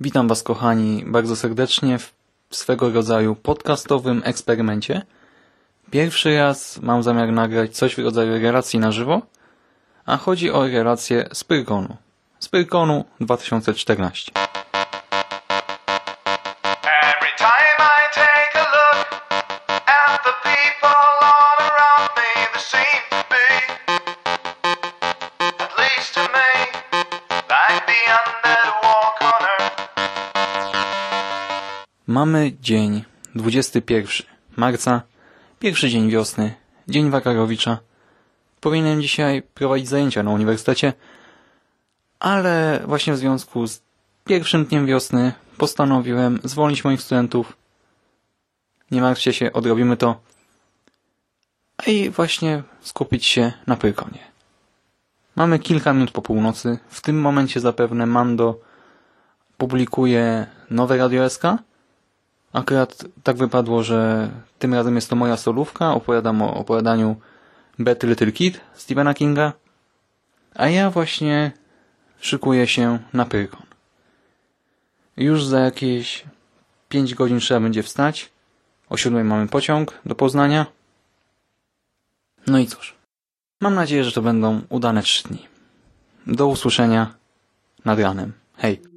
Witam Was, kochani, bardzo serdecznie w swego rodzaju podcastowym eksperymencie. Pierwszy raz mam zamiar nagrać coś w rodzaju relacji na żywo, a chodzi o relację z Pyrkonu. Z Pyrkonu 2014. Mamy dzień 21 marca, pierwszy dzień wiosny, dzień Wakarowicza. Powinienem dzisiaj prowadzić zajęcia na uniwersytecie, ale właśnie w związku z pierwszym dniem wiosny postanowiłem zwolnić moich studentów. Nie martwcie się, odrobimy to. I właśnie skupić się na Pyrkonie. Mamy kilka minut po północy. W tym momencie zapewne Mando publikuje nowe Radio SK. Akurat tak wypadło, że tym razem jest to moja solówka. Opowiadam o opowiadaniu Betty Little Kid Stephena Kinga. A ja właśnie szykuję się na Pyrkon. Już za jakieś 5 godzin trzeba będzie wstać. O 7 mamy pociąg do Poznania. No i cóż. Mam nadzieję, że to będą udane 3 dni. Do usłyszenia nad ranem. Hej.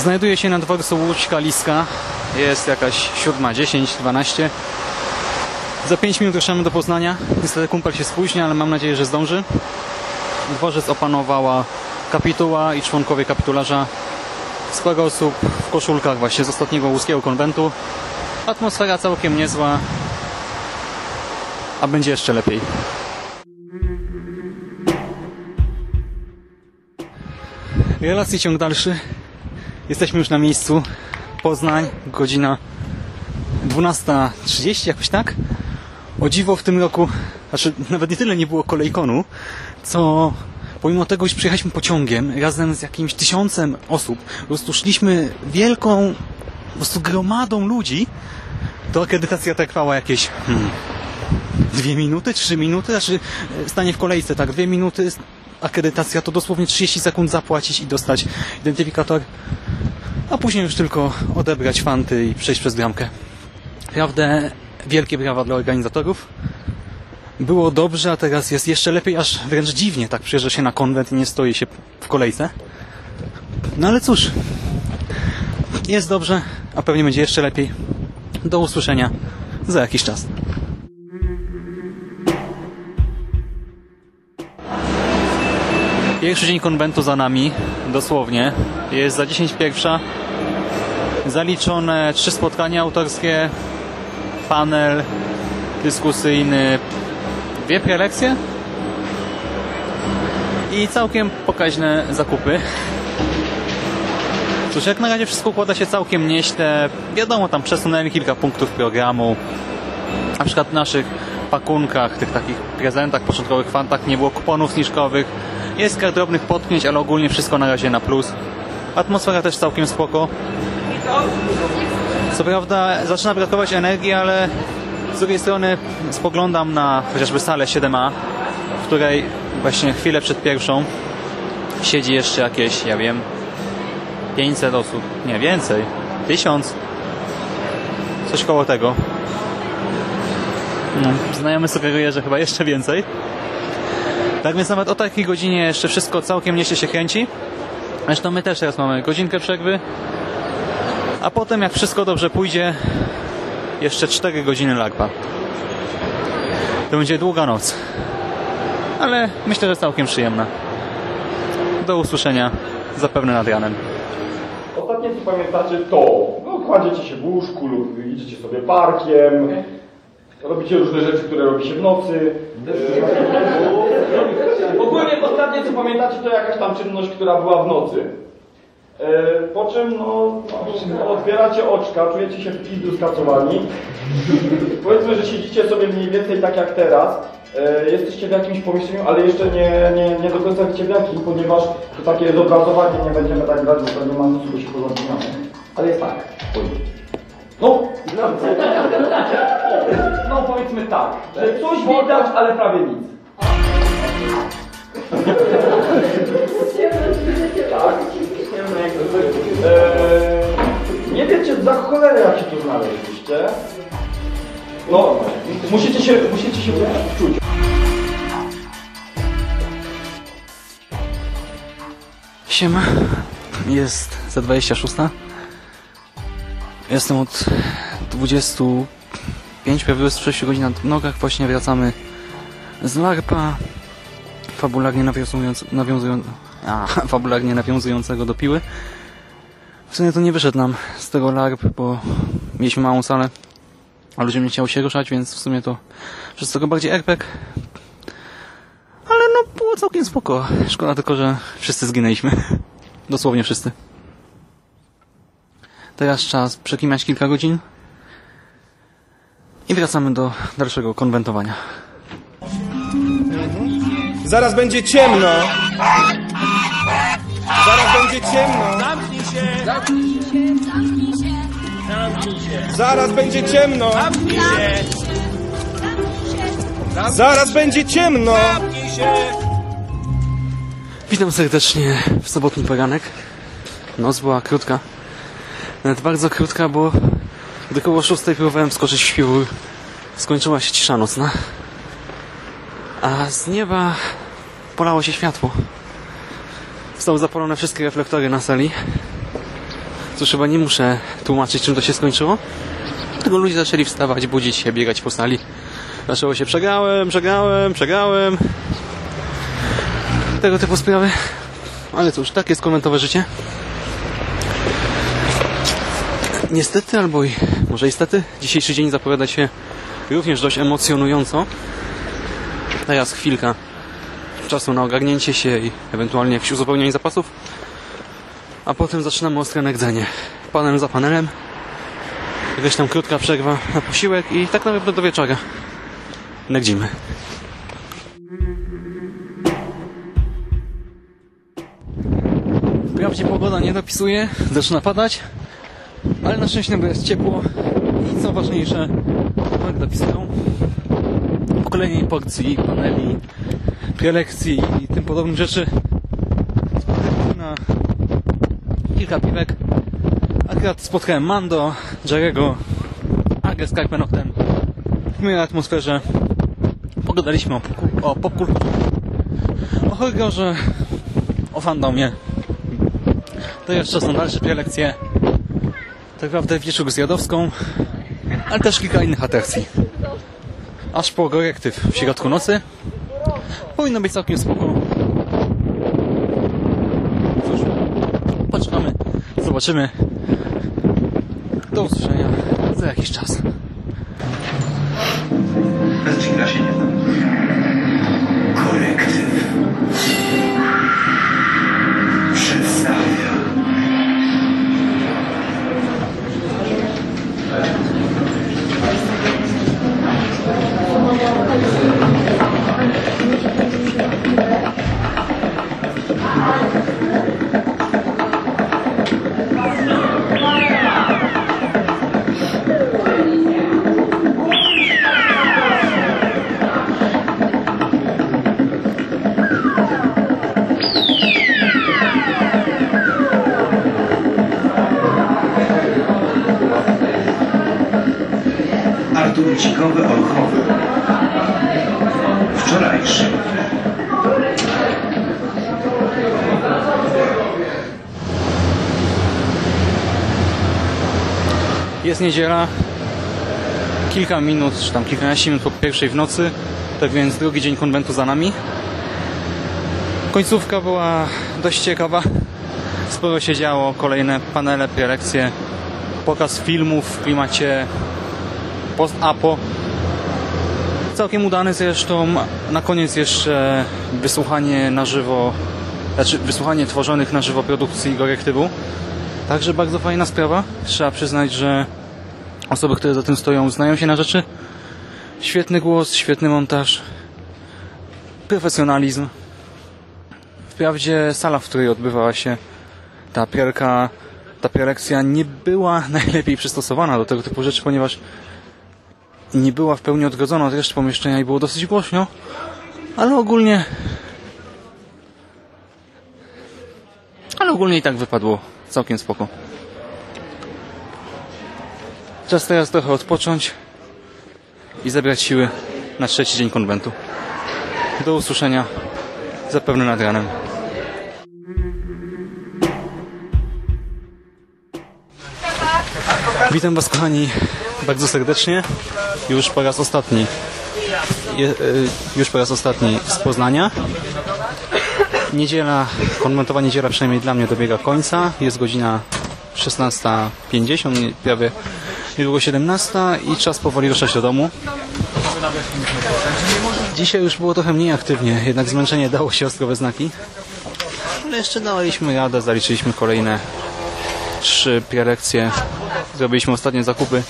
Znajduję się na dworcu Łódź Kaliska. Jest jakaś 7.10, 12. Za 5 minut ruszamy do Poznania. Niestety kumpel się spóźnia, ale mam nadzieję, że zdąży. Dworzec opanowała kapituła i członkowie kapitularza. Sporo osób w koszulkach właśnie z ostatniego łuskiego konwentu. Atmosfera całkiem niezła, a będzie jeszcze lepiej. Relacji ciąg dalszy. Jesteśmy już na miejscu. Poznań, godzina 12.30, jakoś tak. O dziwo w tym roku, znaczy nawet nie tyle nie było kolejkonu, co pomimo tego, że przyjechaliśmy pociągiem razem z jakimś tysiącem osób, po prostu szliśmy wielką, po prostu gromadą ludzi, to akredytacja trwała jakieś hmm, dwie minuty, trzy minuty, znaczy e, stanie w kolejce, tak, dwie minuty, akredytacja to dosłownie 30 sekund zapłacić i dostać identyfikator, a później już tylko odebrać fanty i przejść przez bramkę. Naprawdę wielkie brawa dla organizatorów. Było dobrze, a teraz jest jeszcze lepiej, aż wręcz dziwnie tak przyjeżdża się na konwent i nie stoi się w kolejce. No ale cóż, jest dobrze, a pewnie będzie jeszcze lepiej. Do usłyszenia za jakiś czas. Pierwszy dzień konwentu za nami, dosłownie. Jest za 10 pierwsza. Zaliczone trzy spotkania autorskie, panel dyskusyjny, dwie prelekcje i całkiem pokaźne zakupy. Cóż, jak na razie wszystko układa się całkiem nieźle. Wiadomo, tam przesunęli kilka punktów programu. Na przykład w naszych pakunkach, tych takich prezentach, początkowych fantach nie było kuponów zniżkowych. Jest kilka drobnych potknięć, ale ogólnie wszystko na razie na plus. Atmosfera też całkiem spoko. Co prawda zaczyna brakować energii, ale z drugiej strony spoglądam na chociażby salę 7A, w której właśnie chwilę przed pierwszą siedzi jeszcze jakieś, ja wiem, 500 osób, nie więcej, 1000, coś koło tego. No, znajomy sugeruje, że chyba jeszcze więcej. Tak więc nawet o takiej godzinie jeszcze wszystko całkiem niesie się kręci. Zresztą my też teraz mamy godzinkę przerwy. A potem jak wszystko dobrze pójdzie, jeszcze 4 godziny lagba. To będzie długa noc. Ale myślę, że całkiem przyjemna. Do usłyszenia zapewne nad ranem. Ostatnie co pamiętacie to, no kładziecie się w łóżku lub idziecie sobie parkiem, robicie różne rzeczy, które robi się w nocy. E, Ogólnie ostatnie co pamiętacie to jakaś tam czynność, która była w nocy. E, Po czym no, no, otwieracie oczka, czujecie się w pizdu skacowani. Powiedzmy, że siedzicie sobie mniej więcej tak jak teraz. E, Jesteście w jakimś pomieszczeniu, ale jeszcze nie, nie, nie do końca wiecie w jakim, ponieważ to takie zobrazowanie nie będziemy tak brać, bo to nie ma bo się porozmawiamy. Ale jest tak. Oj. No, no powiedzmy tak, że coś widać, ale prawie nic. Tak? Eee, nie wiecie za cholerę jak się tu znaleźliście. No, musicie się, musicie się wczuć. Siema. Jest za 26. Jestem od 25, prawie 26 godzin na nogach. Właśnie wracamy z LARPa. Fabularnie nawiązując, nawiązując, a, fabularnie nawiązującego do piły. W sumie to nie wyszedł nam z tego LARP, bo mieliśmy małą salę, a ludziom nie chciało się ruszać, więc w sumie to przez tego bardziej RPG. Ale no, było całkiem spoko. Szkoda tylko, że wszyscy zginęliśmy. Dosłownie wszyscy. Teraz czas przekimać kilka godzin i wracamy do dalszego konwentowania. Zaraz będzie ciemno. Zaraz będzie ciemno. Zamknij się! Zaraz będzie ciemno. Zamknij się! Zaraz będzie ciemno. Zamknij się! Witam serdecznie w sobotni poranek. Noc była krótka. Nawet bardzo krótka, bo gdy koło szóstej próbowałem skoczyć w śpiwór, skończyła się cisza nocna. A z nieba polało się światło. Zostały zapalone wszystkie reflektory na sali. Cóż, chyba nie muszę tłumaczyć, czym to się skończyło. Tylko ludzie zaczęli wstawać, budzić się, biegać po sali. Zaczęło się przegrałem, przegrałem, przegrałem tego typu sprawy. Ale cóż, tak jest komentowe życie. Niestety, albo i może istety, dzisiejszy dzień zapowiada się również dość emocjonująco. Teraz chwilka czasu na ogarnięcie się i ewentualnie jakieś uzupełnienie zapasów. A potem zaczynamy ostre nagdzenie. Panem za panelem. Jakaś tam krótka przerwa na posiłek i tak naprawdę do wieczora. Nagdzimy. Wprawdzie pogoda nie dopisuje, zaczyna padać, ale na szczęście bo jest ciepło i co ważniejsze, tak dopisują. Kolejnej porcji, paneli, prelekcji i tym podobnych rzeczy. Na kilka piwek. Akurat spotkałem Mando, Jerego, Agę z Karpenoktem w miłej atmosferze. Pogadaliśmy o, o popkulturze, o horrorze, o fandomie. To jeszcze na dalsze prelekcje. Tak naprawdę wieczór z Jadowską, ale też kilka innych atrakcji. Aż po korektyw w środku nocy. Powinno być całkiem spoko. Cóż, poczekamy, zobaczymy. Do usłyszenia za jakiś czas. Bez się Cikowy Olchowy. Wczorajszy. Jest niedziela, kilka minut, czy tam kilkanaście minut po pierwszej w nocy, tak więc drugi dzień konwentu za nami. Końcówka była dość ciekawa. Sporo się działo, kolejne panele, prelekcje, pokaz filmów w klimacie post-apo. Całkiem udany zresztą. Na koniec jeszcze wysłuchanie na żywo, znaczy wysłuchanie tworzonych na żywo produkcji korektywu. Także bardzo fajna sprawa. Trzeba przyznać, że osoby, które za tym stoją, znają się na rzeczy. Świetny głos, świetny montaż, profesjonalizm. Wprawdzie sala, w której odbywała się ta prelka, ta prelekcja nie była najlepiej przystosowana do tego typu rzeczy, ponieważ nie była w pełni odgrodzona od reszty pomieszczenia i było dosyć głośno, ale ogólnie Ale ogólnie i tak wypadło całkiem spoko. Czas teraz trochę odpocząć i zebrać siły na trzeci dzień konwentu. Do usłyszenia zapewne nad ranem. Witam Was kochani bardzo serdecznie. Już po raz ostatni. Je, e, już po raz ostatni z Poznania. Niedziela, konwentowa niedziela przynajmniej dla mnie dobiega końca. Jest godzina 16.50, nie- prawie niedługo 17 i czas powoli ruszać do domu. Dzisiaj już było trochę mniej aktywnie, jednak zmęczenie dało się ostro we znaki. Ale jeszcze daliśmy radę, zaliczyliśmy kolejne trzy prelekcje. Zrobiliśmy ostatnie zakupy.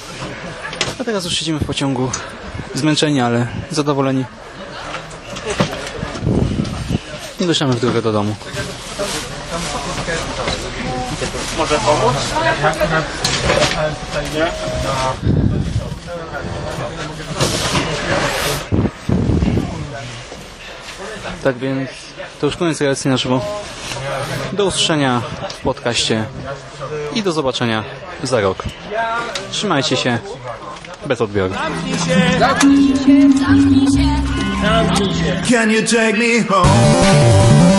A teraz już siedzimy w pociągu. Zmęczeni, ale zadowoleni. I ruszamy w drogę do domu. Tak więc to już koniec relacji na żywo. Do usłyszenia w podcaście i do zobaczenia za rok. Trzymajcie się. Bez odbioru. Zamknij się. Can you take me home?